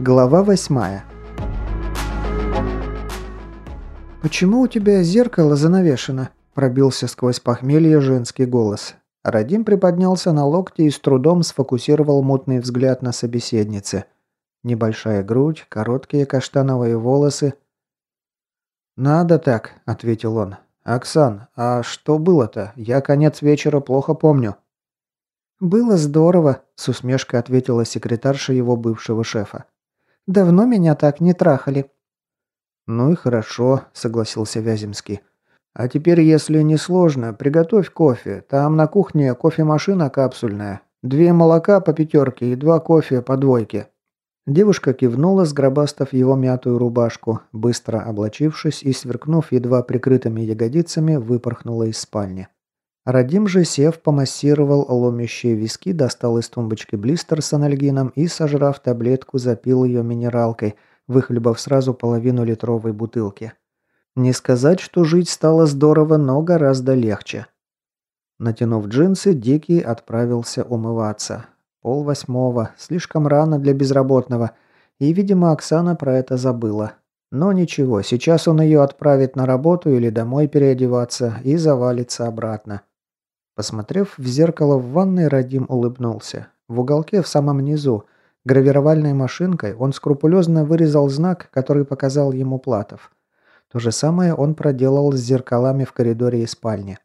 Глава восьмая. «Почему у тебя зеркало занавешено?» – пробился сквозь похмелье женский голос. Радим приподнялся на локте и с трудом сфокусировал мутный взгляд на собеседнице. Небольшая грудь, короткие каштановые волосы. «Надо так», – ответил он. «Оксан, а что было-то? Я конец вечера плохо помню». «Было здорово», – с усмешкой ответила секретарша его бывшего шефа. «Давно меня так не трахали». «Ну и хорошо», – согласился Вяземский. «А теперь, если не сложно, приготовь кофе. Там на кухне кофемашина капсульная. Две молока по пятерке и два кофе по двойке». Девушка кивнула, сгробастав его мятую рубашку, быстро облачившись и, сверкнув едва прикрытыми ягодицами, выпорхнула из спальни. Радим же, сев, помассировал ломящие виски, достал из тумбочки блистер с анальгином и, сожрав таблетку, запил ее минералкой, выхлебав сразу половину литровой бутылки. Не сказать, что жить стало здорово, но гораздо легче. Натянув джинсы, Дикий отправился умываться. Пол восьмого, слишком рано для безработного, и, видимо, Оксана про это забыла. Но ничего, сейчас он ее отправит на работу или домой переодеваться и завалится обратно. Посмотрев в зеркало в ванной, Радим улыбнулся. В уголке в самом низу, гравировальной машинкой, он скрупулезно вырезал знак, который показал ему Платов. То же самое он проделал с зеркалами в коридоре и спальне.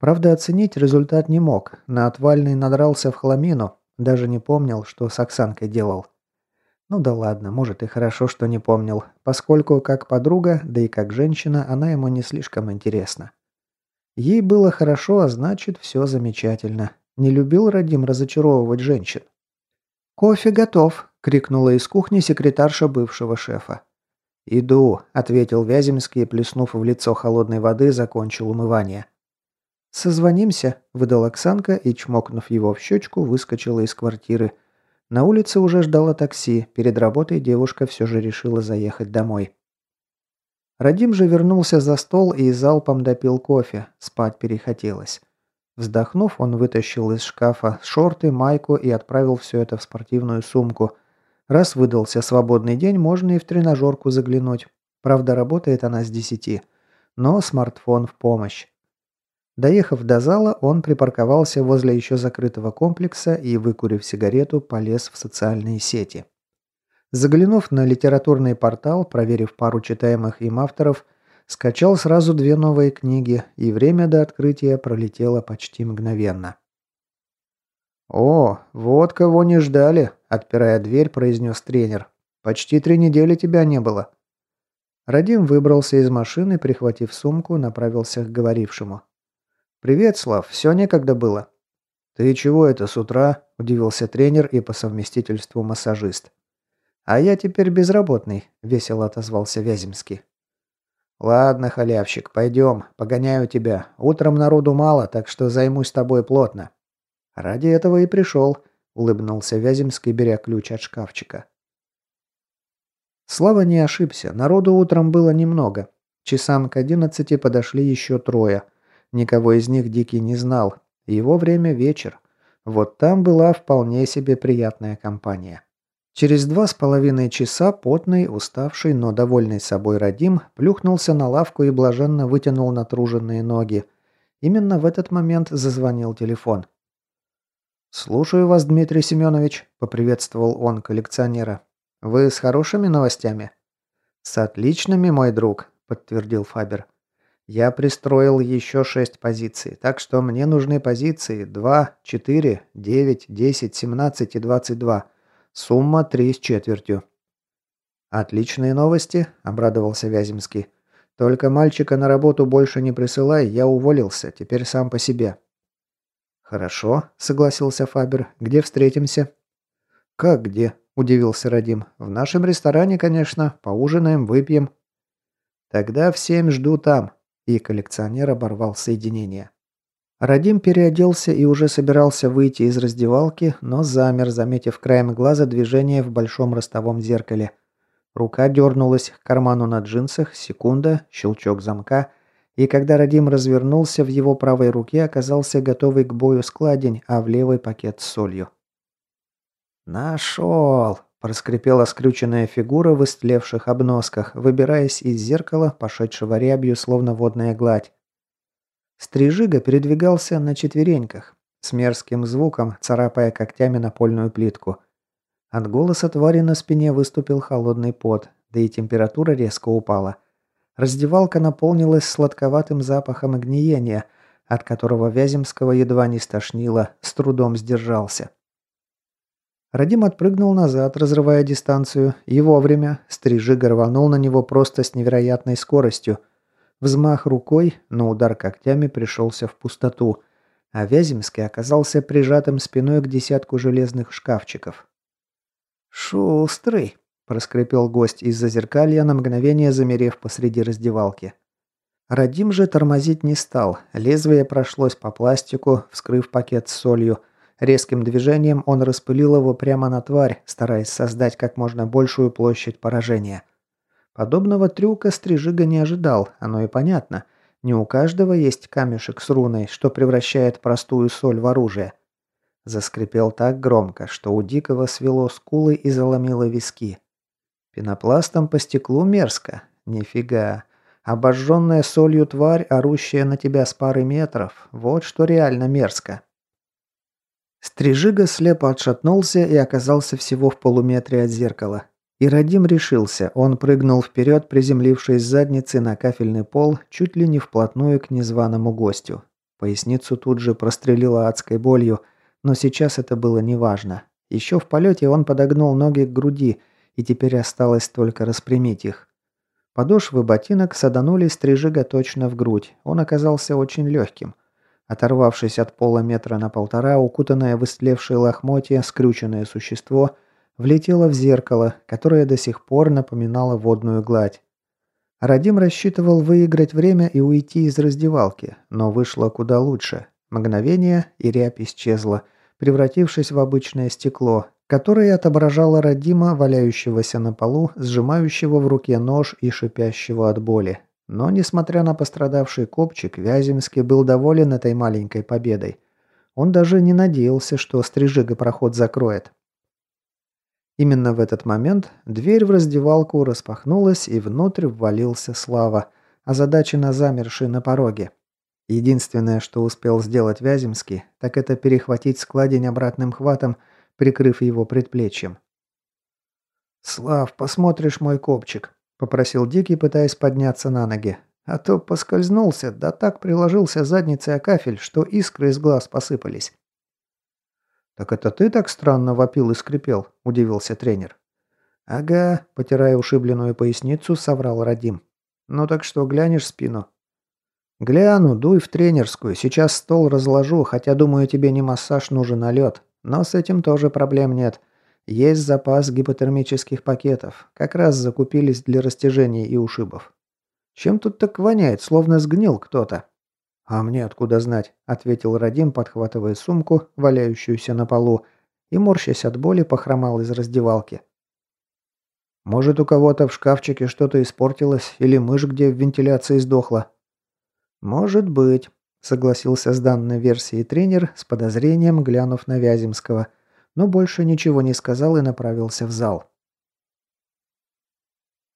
Правда, оценить результат не мог. На отвальный надрался в хламину, даже не помнил, что с Оксанкой делал. Ну да ладно, может и хорошо, что не помнил, поскольку как подруга, да и как женщина, она ему не слишком интересна. Ей было хорошо, а значит, все замечательно. Не любил Радим разочаровывать женщин. «Кофе готов!» – крикнула из кухни секретарша бывшего шефа. «Иду», – ответил Вяземский, плеснув в лицо холодной воды, закончил умывание. «Созвонимся», – выдал Оксанка и, чмокнув его в щечку, выскочила из квартиры. На улице уже ждало такси, перед работой девушка все же решила заехать домой. Радим же вернулся за стол и залпом допил кофе, спать перехотелось. Вздохнув, он вытащил из шкафа шорты, майку и отправил все это в спортивную сумку. Раз выдался свободный день, можно и в тренажерку заглянуть. Правда, работает она с десяти. Но смартфон в помощь. Доехав до зала, он припарковался возле еще закрытого комплекса и, выкурив сигарету, полез в социальные сети. Заглянув на литературный портал, проверив пару читаемых им авторов, скачал сразу две новые книги, и время до открытия пролетело почти мгновенно. «О, вот кого не ждали», – отпирая дверь, произнес тренер. «Почти три недели тебя не было». Радим выбрался из машины, прихватив сумку, направился к говорившему. «Привет, Слав. Все некогда было». «Ты чего это с утра?» – удивился тренер и по совместительству массажист. «А я теперь безработный», – весело отозвался Вяземский. «Ладно, халявщик, пойдем, погоняю тебя. Утром народу мало, так что займусь тобой плотно». «Ради этого и пришел», – улыбнулся Вяземский, беря ключ от шкафчика. Слава не ошибся, народу утром было немного. Часам к одиннадцати подошли еще трое – Никого из них Дикий не знал. Его время вечер. Вот там была вполне себе приятная компания. Через два с половиной часа потный, уставший, но довольный собой Радим плюхнулся на лавку и блаженно вытянул натруженные ноги. Именно в этот момент зазвонил телефон. «Слушаю вас, Дмитрий Семенович», – поприветствовал он коллекционера. «Вы с хорошими новостями?» «С отличными, мой друг», – подтвердил Фабер. Я пристроил еще шесть позиций, так что мне нужны позиции 2, 4, 9, 10, 17 и 22. Сумма 3 с четвертью. «Отличные новости», – обрадовался Вяземский. «Только мальчика на работу больше не присылай, я уволился, теперь сам по себе». «Хорошо», – согласился Фабер. «Где встретимся?» «Как где?» – удивился Радим. «В нашем ресторане, конечно. Поужинаем, выпьем». «Тогда в семь жду там», и коллекционер оборвал соединение. Радим переоделся и уже собирался выйти из раздевалки, но замер, заметив краем глаза движение в большом ростовом зеркале. Рука дернулась к карману на джинсах, секунда, щелчок замка, и когда Радим развернулся, в его правой руке оказался готовый к бою складень, а в левой пакет с солью. «Нашел!» Проскрипела скрюченная фигура в истлевших обносках, выбираясь из зеркала, пошедшего рябью, словно водная гладь. Стрижига передвигался на четвереньках, с мерзким звуком, царапая когтями напольную плитку. От голоса твари на спине выступил холодный пот, да и температура резко упала. Раздевалка наполнилась сладковатым запахом гниения, от которого Вяземского едва не стошнило, с трудом сдержался. Радим отпрыгнул назад, разрывая дистанцию, и вовремя Стрижига рванул на него просто с невероятной скоростью. Взмах рукой, но удар когтями пришелся в пустоту, а Вяземский оказался прижатым спиной к десятку железных шкафчиков. «Шустрый!» – проскрипел гость из-за зеркалья, на мгновение замерев посреди раздевалки. Радим же тормозить не стал, лезвие прошлось по пластику, вскрыв пакет с солью – Резким движением он распылил его прямо на тварь, стараясь создать как можно большую площадь поражения. Подобного трюка Стрижига не ожидал, оно и понятно. Не у каждого есть камешек с руной, что превращает простую соль в оружие. Заскрипел так громко, что у Дикого свело скулы и заломило виски. Пенопластом по стеклу мерзко. Нифига. Обожженная солью тварь, орущая на тебя с пары метров. Вот что реально мерзко. Стрижига слепо отшатнулся и оказался всего в полуметре от зеркала. И Радим решился, он прыгнул вперед, приземлившись задницей на кафельный пол, чуть ли не вплотную к незваному гостю. Поясницу тут же прострелила адской болью, но сейчас это было неважно. Еще в полете он подогнул ноги к груди, и теперь осталось только распрямить их. Подошвы ботинок саданули стрижига точно в грудь, он оказался очень легким – Оторвавшись от пола метра на полтора, укутанное в истлевшие лохмотья, скрюченное существо влетело в зеркало, которое до сих пор напоминало водную гладь. Радим рассчитывал выиграть время и уйти из раздевалки, но вышло куда лучше. Мгновение, и рябь исчезла, превратившись в обычное стекло, которое отображало Радима, валяющегося на полу, сжимающего в руке нож и шипящего от боли. Но, несмотря на пострадавший копчик, Вяземский был доволен этой маленькой победой. Он даже не надеялся, что Стрижига проход закроет. Именно в этот момент дверь в раздевалку распахнулась, и внутрь ввалился Слава, озадаченно замерший на пороге. Единственное, что успел сделать Вяземский, так это перехватить складень обратным хватом, прикрыв его предплечьем. «Слав, посмотришь мой копчик», – попросил Дикий, пытаясь подняться на ноги. А то поскользнулся, да так приложился задницей о кафель, что искры из глаз посыпались. «Так это ты так странно вопил и скрипел?» – удивился тренер. «Ага», – потирая ушибленную поясницу, соврал Радим. «Ну так что, глянешь спину?» «Гляну, дуй в тренерскую. Сейчас стол разложу, хотя, думаю, тебе не массаж нужен, а лед. Но с этим тоже проблем нет. Есть запас гипотермических пакетов. Как раз закупились для растяжений и ушибов. Чем тут так воняет, словно сгнил кто-то? А мне откуда знать, ответил Радим, подхватывая сумку, валяющуюся на полу, и морщась от боли, похромал из раздевалки. Может, у кого-то в шкафчике что-то испортилось, или мышь где в вентиляции сдохла? Может быть, согласился с данной версией тренер, с подозрением глянув на Вяземского – но больше ничего не сказал и направился в зал.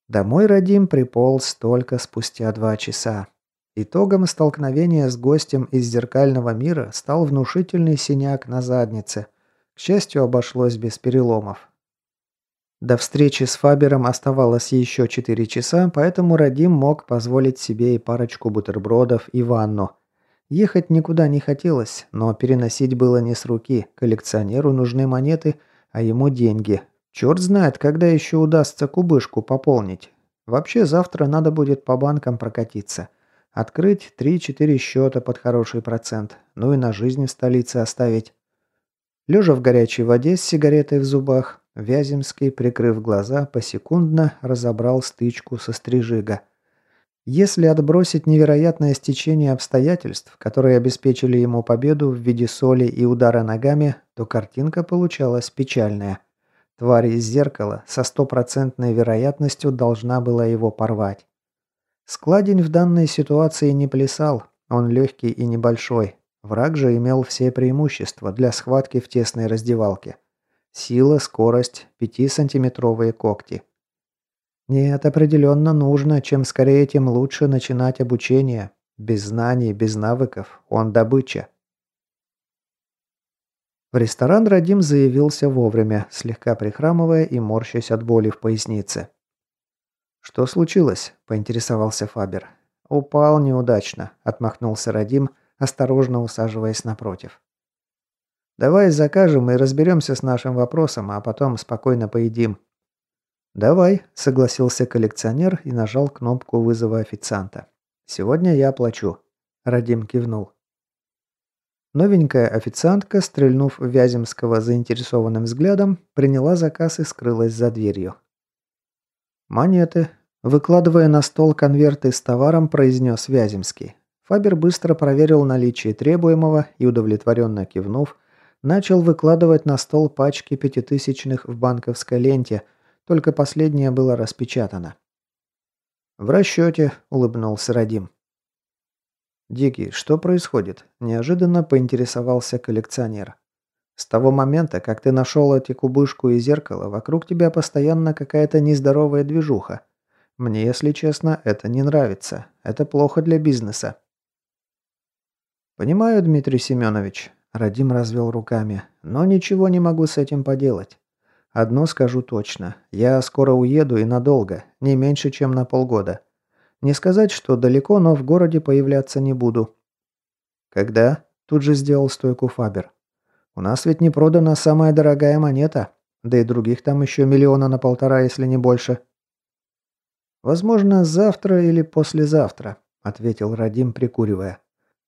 Домой Радим приполз только спустя два часа. Итогом столкновения с гостем из зеркального мира стал внушительный синяк на заднице. К счастью, обошлось без переломов. До встречи с Фабером оставалось еще четыре часа, поэтому Радим мог позволить себе и парочку бутербродов и ванну. Ехать никуда не хотелось, но переносить было не с руки. Коллекционеру нужны монеты, а ему деньги. Черт знает, когда еще удастся кубышку пополнить. Вообще завтра надо будет по банкам прокатиться. Открыть 3-4 счета под хороший процент. Ну и на жизнь в столице оставить. Лежа в горячей воде с сигаретой в зубах, Вяземский, прикрыв глаза, посекундно разобрал стычку со стрижига. Если отбросить невероятное стечение обстоятельств, которые обеспечили ему победу в виде соли и удара ногами, то картинка получалась печальная. Тварь из зеркала со стопроцентной вероятностью должна была его порвать. Складень в данной ситуации не плясал, он легкий и небольшой. Враг же имел все преимущества для схватки в тесной раздевалке. Сила, скорость, 5-сантиметровые когти. Нет, определенно нужно. Чем скорее, тем лучше начинать обучение. Без знаний, без навыков. Он добыча. В ресторан Радим заявился вовремя, слегка прихрамывая и морщась от боли в пояснице. «Что случилось?» – поинтересовался Фабер. «Упал неудачно», – отмахнулся Радим, осторожно усаживаясь напротив. «Давай закажем и разберемся с нашим вопросом, а потом спокойно поедим». «Давай», – согласился коллекционер и нажал кнопку вызова официанта. «Сегодня я плачу», – Радим кивнул. Новенькая официантка, стрельнув Вяземского заинтересованным взглядом, приняла заказ и скрылась за дверью. «Монеты», – выкладывая на стол конверты с товаром, произнес Вяземский. Фабер быстро проверил наличие требуемого и, удовлетворенно кивнув, начал выкладывать на стол пачки пятитысячных в банковской ленте, только последнее было распечатано. «В расчете», – улыбнулся Радим. «Дикий, что происходит?» – неожиданно поинтересовался коллекционер. «С того момента, как ты нашел эти кубышку и зеркало, вокруг тебя постоянно какая-то нездоровая движуха. Мне, если честно, это не нравится. Это плохо для бизнеса». «Понимаю, Дмитрий Семенович», – Радим развел руками, – «но ничего не могу с этим поделать. Одно скажу точно. Я скоро уеду и надолго, не меньше, чем на полгода. Не сказать, что далеко, но в городе появляться не буду. Когда? Тут же сделал стойку Фабер. У нас ведь не продана самая дорогая монета. Да и других там еще миллиона на полтора, если не больше. Возможно, завтра или послезавтра, ответил Радим, прикуривая.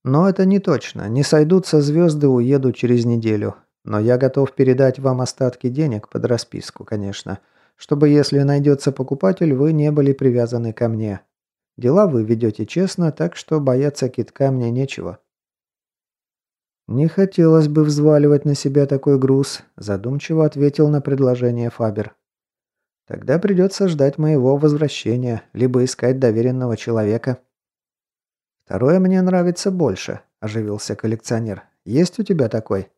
Но это не точно. Не сойдутся звезды, уеду через неделю. Но я готов передать вам остатки денег под расписку, конечно, чтобы если найдется покупатель, вы не были привязаны ко мне. Дела вы ведете честно, так что бояться китка мне нечего». «Не хотелось бы взваливать на себя такой груз», – задумчиво ответил на предложение Фабер. «Тогда придется ждать моего возвращения, либо искать доверенного человека». «Второе мне нравится больше», – оживился коллекционер. «Есть у тебя такой?»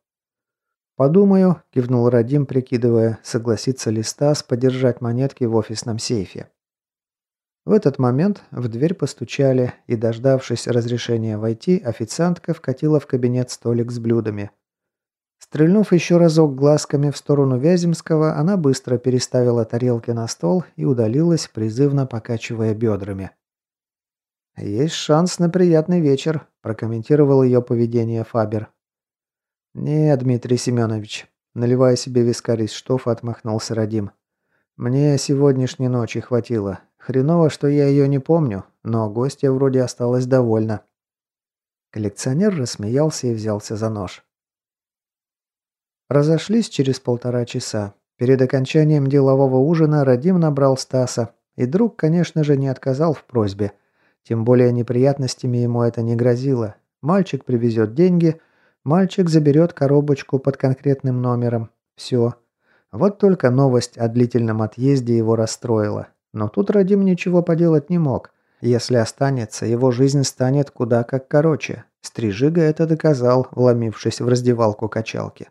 «Подумаю», – кивнул Радим, прикидывая, согласится ли Стас подержать монетки в офисном сейфе. В этот момент в дверь постучали, и, дождавшись разрешения войти, официантка вкатила в кабинет столик с блюдами. Стрельнув еще разок глазками в сторону Вяземского, она быстро переставила тарелки на стол и удалилась, призывно покачивая бедрами. «Есть шанс на приятный вечер», – прокомментировал ее поведение Фабер. «Нет, Дмитрий Семенович», – наливая себе вискарь из штофа, отмахнулся Радим. «Мне сегодняшней ночи хватило. Хреново, что я ее не помню, но гостья вроде осталась довольна. Коллекционер рассмеялся и взялся за нож. Разошлись через полтора часа. Перед окончанием делового ужина Радим набрал Стаса, и друг, конечно же, не отказал в просьбе. Тем более неприятностями ему это не грозило. Мальчик привезет деньги, мальчик заберет коробочку под конкретным номером. Все. Вот только новость о длительном отъезде его расстроила. Но тут Радим ничего поделать не мог. Если останется, его жизнь станет куда как короче. Стрижига это доказал, вломившись в раздевалку качалки.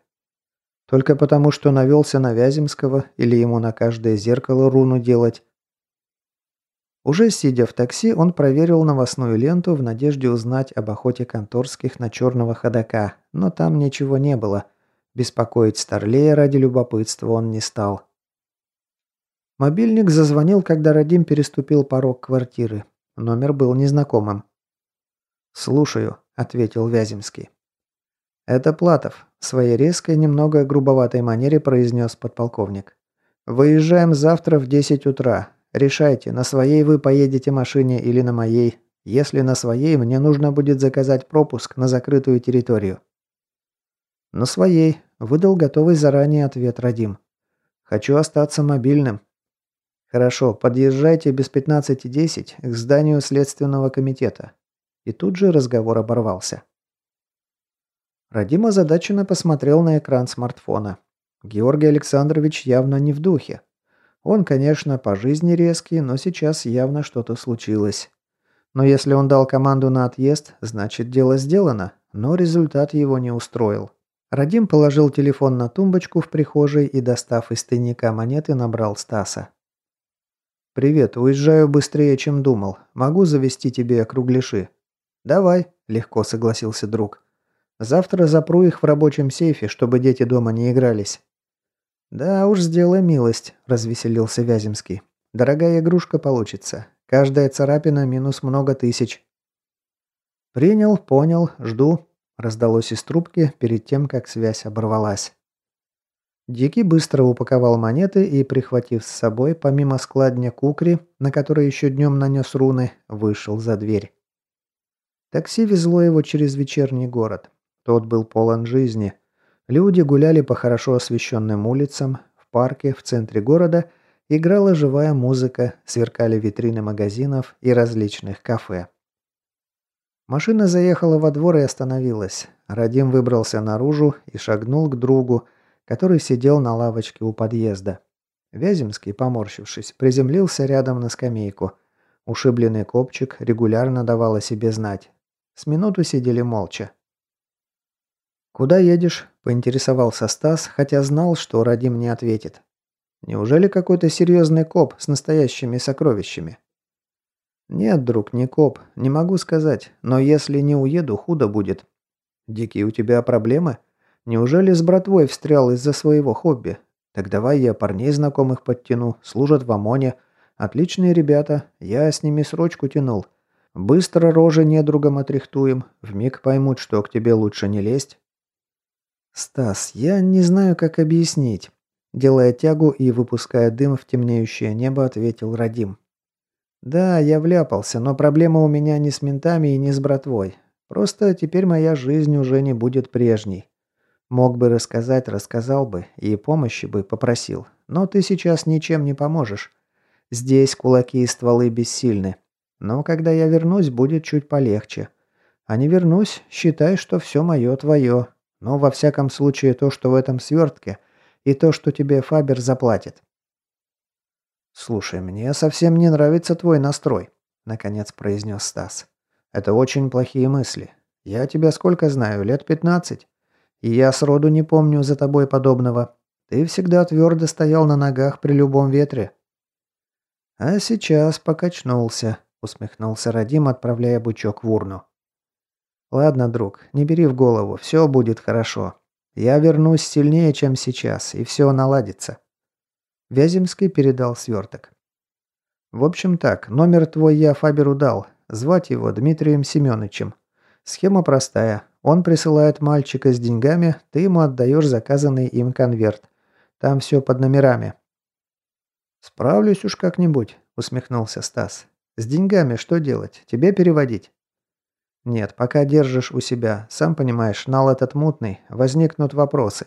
Только потому, что навелся на Вяземского или ему на каждое зеркало руну делать. Уже сидя в такси, он проверил новостную ленту в надежде узнать об охоте конторских на черного ходока, но там ничего не было. Беспокоить Старлея ради любопытства он не стал. Мобильник зазвонил, когда Радим переступил порог квартиры. Номер был незнакомым. «Слушаю», — ответил Вяземский. «Это Платов», — в своей резкой, немного грубоватой манере произнес подполковник. «Выезжаем завтра в 10 утра. Решайте, на своей вы поедете машине или на моей. Если на своей, мне нужно будет заказать пропуск на закрытую территорию». «На своей», — выдал готовый заранее ответ Радим. «Хочу остаться мобильным. «Хорошо, подъезжайте без 15.10 к зданию Следственного комитета». И тут же разговор оборвался. Радим озадаченно посмотрел на экран смартфона. Георгий Александрович явно не в духе. Он, конечно, по жизни резкий, но сейчас явно что-то случилось. Но если он дал команду на отъезд, значит дело сделано, но результат его не устроил. Радим положил телефон на тумбочку в прихожей и, достав из тайника монеты, набрал Стаса. «Привет, уезжаю быстрее, чем думал. Могу завести тебе кругляши?» «Давай», – легко согласился друг. «Завтра запру их в рабочем сейфе, чтобы дети дома не игрались». «Да уж, сделай милость», – развеселился Вяземский. «Дорогая игрушка получится. Каждая царапина минус много тысяч». «Принял, понял, жду», – раздалось из трубки перед тем, как связь оборвалась. Дикий быстро упаковал монеты и, прихватив с собой, помимо складня кукри, на которой еще днем нанес руны, вышел за дверь. Такси везло его через вечерний город. Тот был полон жизни. Люди гуляли по хорошо освещенным улицам, в парке, в центре города играла живая музыка, сверкали витрины магазинов и различных кафе. Машина заехала во двор и остановилась. Радим выбрался наружу и шагнул к другу, который сидел на лавочке у подъезда. Вяземский, поморщившись, приземлился рядом на скамейку. Ушибленный копчик регулярно давал о себе знать. С минуту сидели молча. «Куда едешь?» – поинтересовался Стас, хотя знал, что Радим не ответит. «Неужели какой-то серьезный коп с настоящими сокровищами?» «Нет, друг, не коп. Не могу сказать. Но если не уеду, худо будет». «Дикий, у тебя проблемы?» Неужели с братвой встрял из-за своего хобби? Так давай я парней знакомых подтяну, служат в ОМОНе. Отличные ребята, я с ними срочку тянул. Быстро рожи недругам отрихтуем, вмиг поймут, что к тебе лучше не лезть. Стас, я не знаю, как объяснить. Делая тягу и выпуская дым в темнеющее небо, ответил Радим. Да, я вляпался, но проблема у меня не с ментами и не с братвой. Просто теперь моя жизнь уже не будет прежней. Мог бы рассказать, рассказал бы, и помощи бы попросил. Но ты сейчас ничем не поможешь. Здесь кулаки и стволы бессильны. Но когда я вернусь, будет чуть полегче. А не вернусь, считай, что все мое твое. Но во всяком случае то, что в этом свертке, и то, что тебе Фабер заплатит. «Слушай, мне совсем не нравится твой настрой», — наконец произнес Стас. «Это очень плохие мысли. Я тебя сколько знаю? Лет пятнадцать. И я сроду не помню за тобой подобного. Ты всегда твердо стоял на ногах при любом ветре». «А сейчас покачнулся», — усмехнулся Радим, отправляя бычок в урну. «Ладно, друг, не бери в голову, все будет хорошо. Я вернусь сильнее, чем сейчас, и все наладится». Вяземский передал сверток. «В общем так, номер твой я Фаберу дал. Звать его Дмитрием Семеновичем. Схема простая. Он присылает мальчика с деньгами, ты ему отдаешь заказанный им конверт. Там все под номерами». «Справлюсь уж как-нибудь», — усмехнулся Стас. «С деньгами что делать? Тебе переводить?» «Нет, пока держишь у себя. Сам понимаешь, нал этот мутный. Возникнут вопросы.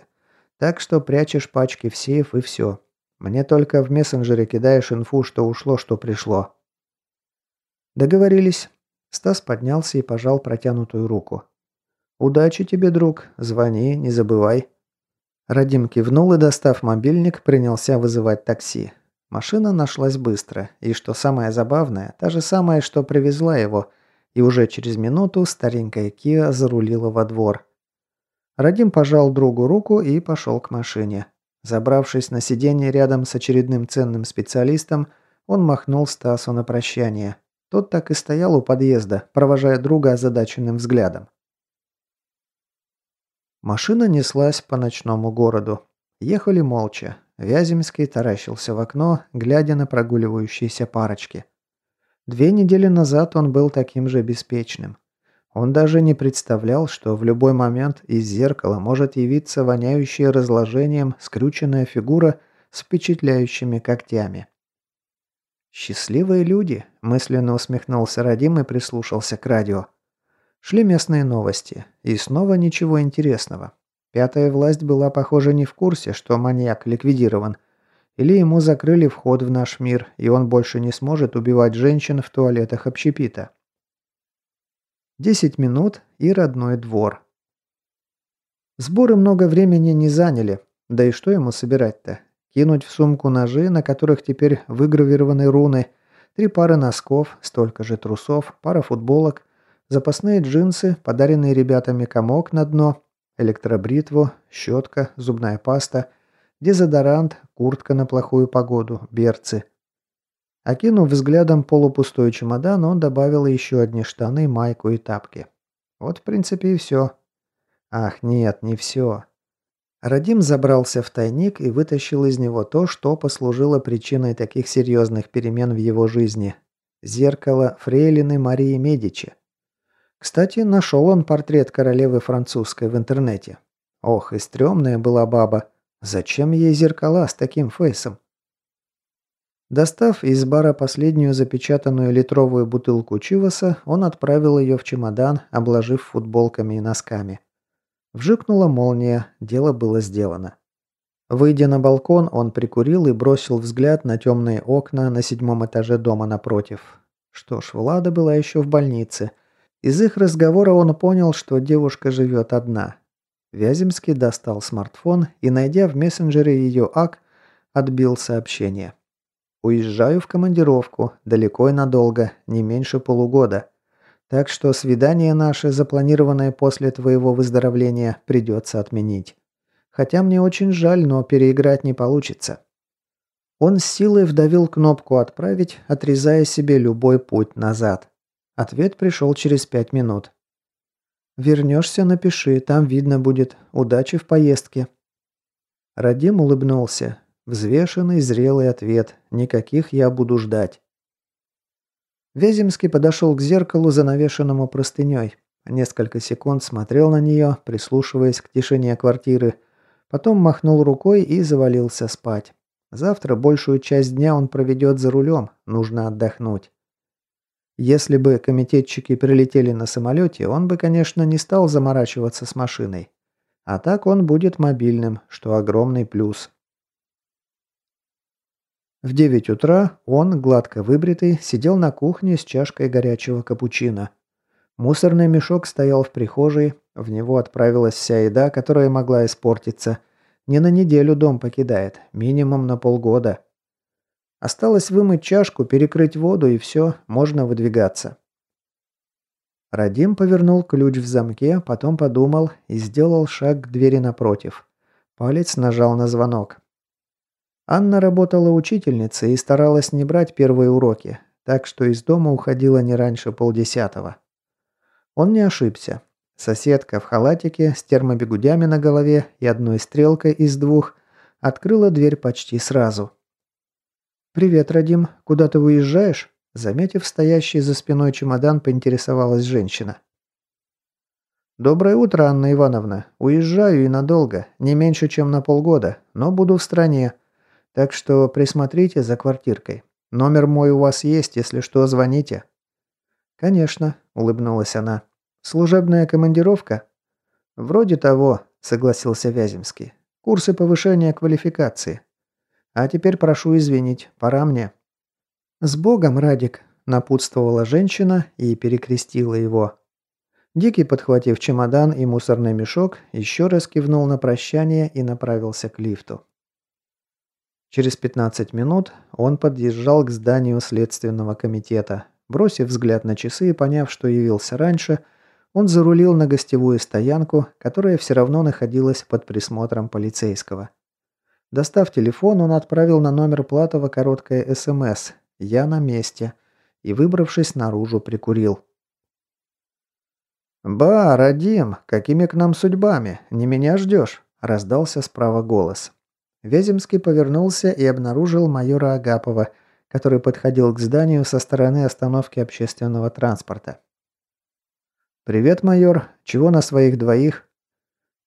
Так что прячешь пачки в сейф и все. Мне только в мессенджере кидаешь инфу, что ушло, что пришло». «Договорились». Стас поднялся и пожал протянутую руку. «Удачи тебе, друг. Звони, не забывай». Радим кивнул и, достав мобильник, принялся вызывать такси. Машина нашлась быстро, и, что самое забавное, та же самая, что привезла его, и уже через минуту старенькая Киа зарулила во двор. Радим пожал другу руку и пошел к машине. Забравшись на сиденье рядом с очередным ценным специалистом, он махнул Стасу на прощание. Тот так и стоял у подъезда, провожая друга озадаченным взглядом. Машина неслась по ночному городу. Ехали молча. Вяземский таращился в окно, глядя на прогуливающиеся парочки. Две недели назад он был таким же беспечным. Он даже не представлял, что в любой момент из зеркала может явиться воняющая разложением скрюченная фигура с впечатляющими когтями. «Счастливые люди», – мысленно усмехнулся Радим и прислушался к радио. Шли местные новости. И снова ничего интересного. Пятая власть была, похоже, не в курсе, что маньяк ликвидирован. Или ему закрыли вход в наш мир, и он больше не сможет убивать женщин в туалетах общепита. Десять минут и родной двор. Сборы много времени не заняли. Да и что ему собирать-то? Кинуть в сумку ножи, на которых теперь выгравированы руны, три пары носков, столько же трусов, пара футболок – запасные джинсы, подаренный ребятами комок на дно, электробритву, щетка, зубная паста, дезодорант, куртка на плохую погоду, берцы. Окинув взглядом полупустой чемодан, он добавил еще одни штаны, майку и тапки. Вот, в принципе, и все. Ах, нет, не все. Радим забрался в тайник и вытащил из него то, что послужило причиной таких серьезных перемен в его жизни. Зеркало фрейлины Марии Медичи. Кстати, нашел он портрет королевы французской в интернете. Ох, и стрёмная была баба. Зачем ей зеркала с таким фейсом? Достав из бара последнюю запечатанную литровую бутылку чиваса, он отправил ее в чемодан, обложив футболками и носками. Вжикнула молния, дело было сделано. Выйдя на балкон, он прикурил и бросил взгляд на темные окна на седьмом этаже дома напротив. Что ж, Влада была еще в больнице. Из их разговора он понял, что девушка живет одна. Вяземский достал смартфон и, найдя в мессенджере ее ак, отбил сообщение. «Уезжаю в командировку, далеко и надолго, не меньше полугода. Так что свидание наше, запланированное после твоего выздоровления, придется отменить. Хотя мне очень жаль, но переиграть не получится. Он с силой вдавил кнопку «Отправить», отрезая себе любой путь назад. Ответ пришел через пять минут. «Вернешься, напиши, там видно будет. Удачи в поездке». Радим улыбнулся. Взвешенный, зрелый ответ. Никаких я буду ждать. Вяземский подошел к зеркалу, занавешенному простыней. Несколько секунд смотрел на нее, прислушиваясь к тишине квартиры. Потом махнул рукой и завалился спать. Завтра большую часть дня он проведет за рулем, нужно отдохнуть. Если бы комитетчики прилетели на самолете, он бы, конечно, не стал заморачиваться с машиной. А так он будет мобильным, что огромный плюс. В 9 утра он, гладко выбритый, сидел на кухне с чашкой горячего капучино. Мусорный мешок стоял в прихожей, в него отправилась вся еда, которая могла испортиться. Не на неделю дом покидает, минимум на полгода. Осталось вымыть чашку, перекрыть воду и все, можно выдвигаться. Радим повернул ключ в замке, потом подумал и сделал шаг к двери напротив. Палец нажал на звонок. Анна работала учительницей и старалась не брать первые уроки, так что из дома уходила не раньше полдесятого. Он не ошибся. Соседка в халатике с термобегудями на голове и одной стрелкой из двух открыла дверь почти сразу. «Привет, Радим. Куда ты уезжаешь?» Заметив стоящий за спиной чемодан, поинтересовалась женщина. «Доброе утро, Анна Ивановна. Уезжаю и надолго, не меньше, чем на полгода, но буду в стране. Так что присмотрите за квартиркой. Номер мой у вас есть, если что, звоните». «Конечно», – улыбнулась она. «Служебная командировка?» «Вроде того», – согласился Вяземский. «Курсы повышения квалификации. А теперь прошу извинить, пора мне». «С Богом, Радик», – напутствовала женщина и перекрестила его. Дикий, подхватив чемодан и мусорный мешок, еще раз кивнул на прощание и направился к лифту. Через 15 минут он подъезжал к зданию Следственного комитета. Бросив взгляд на часы и поняв, что явился раньше, он зарулил на гостевую стоянку, которая все равно находилась под присмотром полицейского. Достав телефон, он отправил на номер Платова короткое СМС «Я на месте» и, выбравшись наружу, прикурил. «Ба, Радим, какими к нам судьбами? Не меня ждешь?» – раздался справа голос. Вяземский повернулся и обнаружил майора Агапова, который подходил к зданию со стороны остановки общественного транспорта. «Привет, майор. Чего на своих двоих?»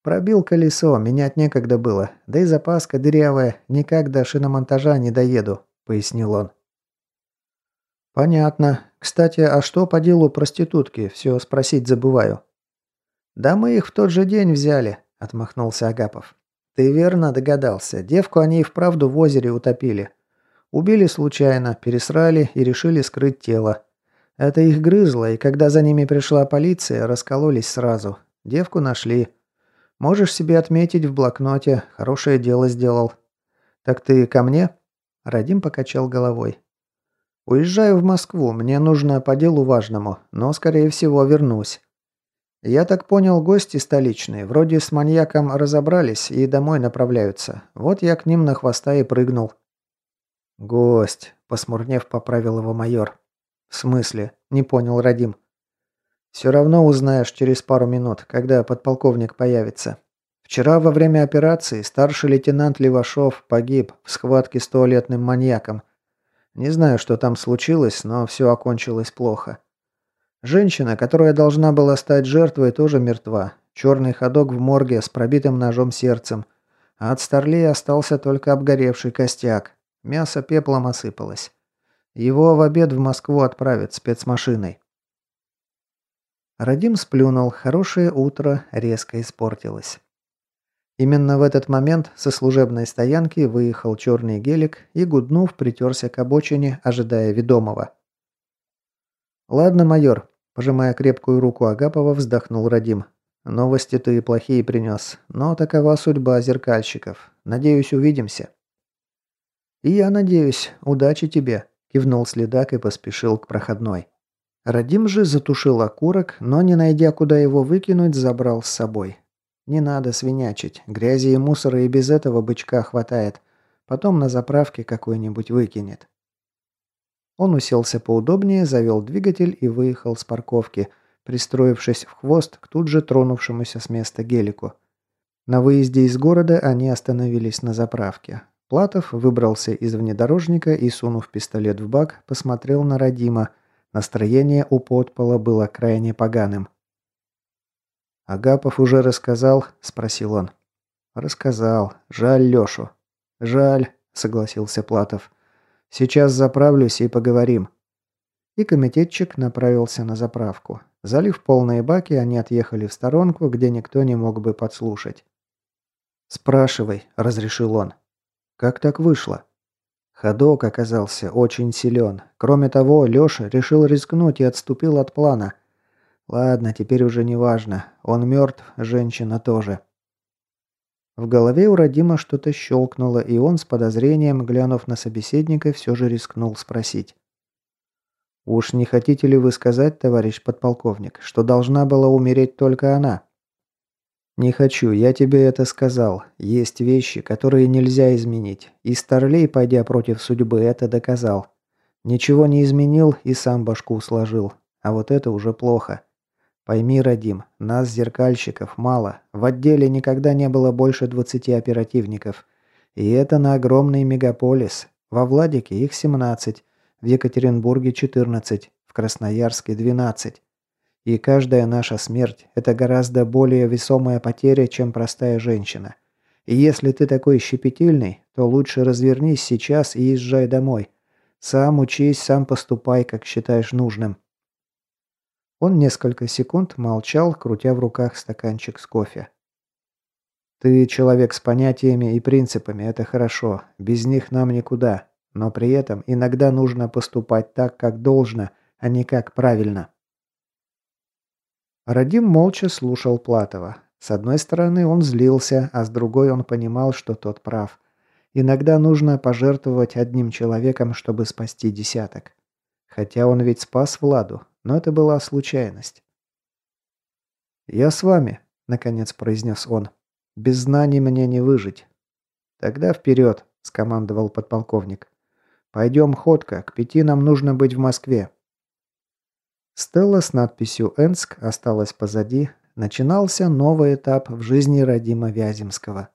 «Пробил колесо, менять некогда было. Да и запаска дырявая, никак до шиномонтажа не доеду», — пояснил он. «Понятно. Кстати, а что по делу проститутки? Все спросить забываю». «Да мы их в тот же день взяли», — отмахнулся Агапов. «Ты верно догадался. Девку они и вправду в озере утопили. Убили случайно, пересрали и решили скрыть тело. Это их грызло, и когда за ними пришла полиция, раскололись сразу. Девку нашли. Можешь себе отметить в блокноте. Хорошее дело сделал. Так ты ко мне?» Радим покачал головой. «Уезжаю в Москву. Мне нужно по делу важному, но, скорее всего, вернусь. «Я так понял, гости столичные. Вроде с маньяком разобрались и домой направляются. Вот я к ним на хвоста и прыгнул». «Гость», – посмурнев, поправил его майор. «В смысле?» – не понял Радим. «Все равно узнаешь через пару минут, когда подполковник появится. Вчера во время операции старший лейтенант Левашов погиб в схватке с туалетным маньяком. Не знаю, что там случилось, но все окончилось плохо. Женщина, которая должна была стать жертвой, тоже мертва. Черный ходок в морге с пробитым ножом сердцем. А от Старлей остался только обгоревший костяк. Мясо пеплом осыпалось. Его в обед в Москву отправят спецмашиной. Радим сплюнул. Хорошее утро резко испортилось. Именно в этот момент со служебной стоянки выехал черный гелик и, гуднув, притерся к обочине, ожидая ведомого. «Ладно, майор», – пожимая крепкую руку Агапова, вздохнул Радим. «Новости ты плохие принес, но такова судьба зеркальщиков. Надеюсь, увидимся». «И я надеюсь. Удачи тебе», – кивнул следак и поспешил к проходной. Радим же затушил окурок, но, не найдя, куда его выкинуть, забрал с собой. Не надо свинячить. Грязи и мусора и без этого бычка хватает. Потом на заправке какой-нибудь выкинет. Он уселся поудобнее, завел двигатель и выехал с парковки, пристроившись в хвост к тут же тронувшемуся с места гелику. На выезде из города они остановились на заправке. Платов выбрался из внедорожника и, сунув пистолет в бак, посмотрел на Родима. Настроение у подпола было крайне поганым. «Агапов уже рассказал?» – спросил он. «Рассказал. Жаль Лешу». «Жаль», – согласился Платов. «Сейчас заправлюсь и поговорим». И комитетчик направился на заправку. Залив полные баки, они отъехали в сторонку, где никто не мог бы подслушать. «Спрашивай», – разрешил он. «Как так вышло?» Ходок оказался очень силен. Кроме того, Леша решил рискнуть и отступил от плана – Ладно, теперь уже не важно. Он мертв, женщина тоже. В голове у Родима что-то щелкнуло, и он с подозрением, глянув на собеседника, все же рискнул спросить. «Уж не хотите ли вы сказать, товарищ подполковник, что должна была умереть только она?» «Не хочу, я тебе это сказал. Есть вещи, которые нельзя изменить. И Старлей, пойдя против судьбы, это доказал. Ничего не изменил и сам башку сложил. А вот это уже плохо. Пойми, Радим, нас, зеркальщиков, мало. В отделе никогда не было больше 20 оперативников. И это на огромный мегаполис. Во Владике их 17, в Екатеринбурге 14, в Красноярске 12. И каждая наша смерть – это гораздо более весомая потеря, чем простая женщина. И если ты такой щепетильный, то лучше развернись сейчас и езжай домой. Сам учись, сам поступай, как считаешь нужным. Он несколько секунд молчал, крутя в руках стаканчик с кофе. «Ты человек с понятиями и принципами, это хорошо. Без них нам никуда. Но при этом иногда нужно поступать так, как должно, а не как правильно». Радим молча слушал Платова. С одной стороны, он злился, а с другой он понимал, что тот прав. Иногда нужно пожертвовать одним человеком, чтобы спасти десяток. Хотя он ведь спас Владу, но это была случайность. «Я с вами», — наконец произнес он. «Без знаний мне не выжить». «Тогда вперед», — скомандовал подполковник. «Пойдем, ходка, к пяти нам нужно быть в Москве». Стелла с надписью «Энск» осталась позади. Начинался новый этап в жизни Радима Вяземского.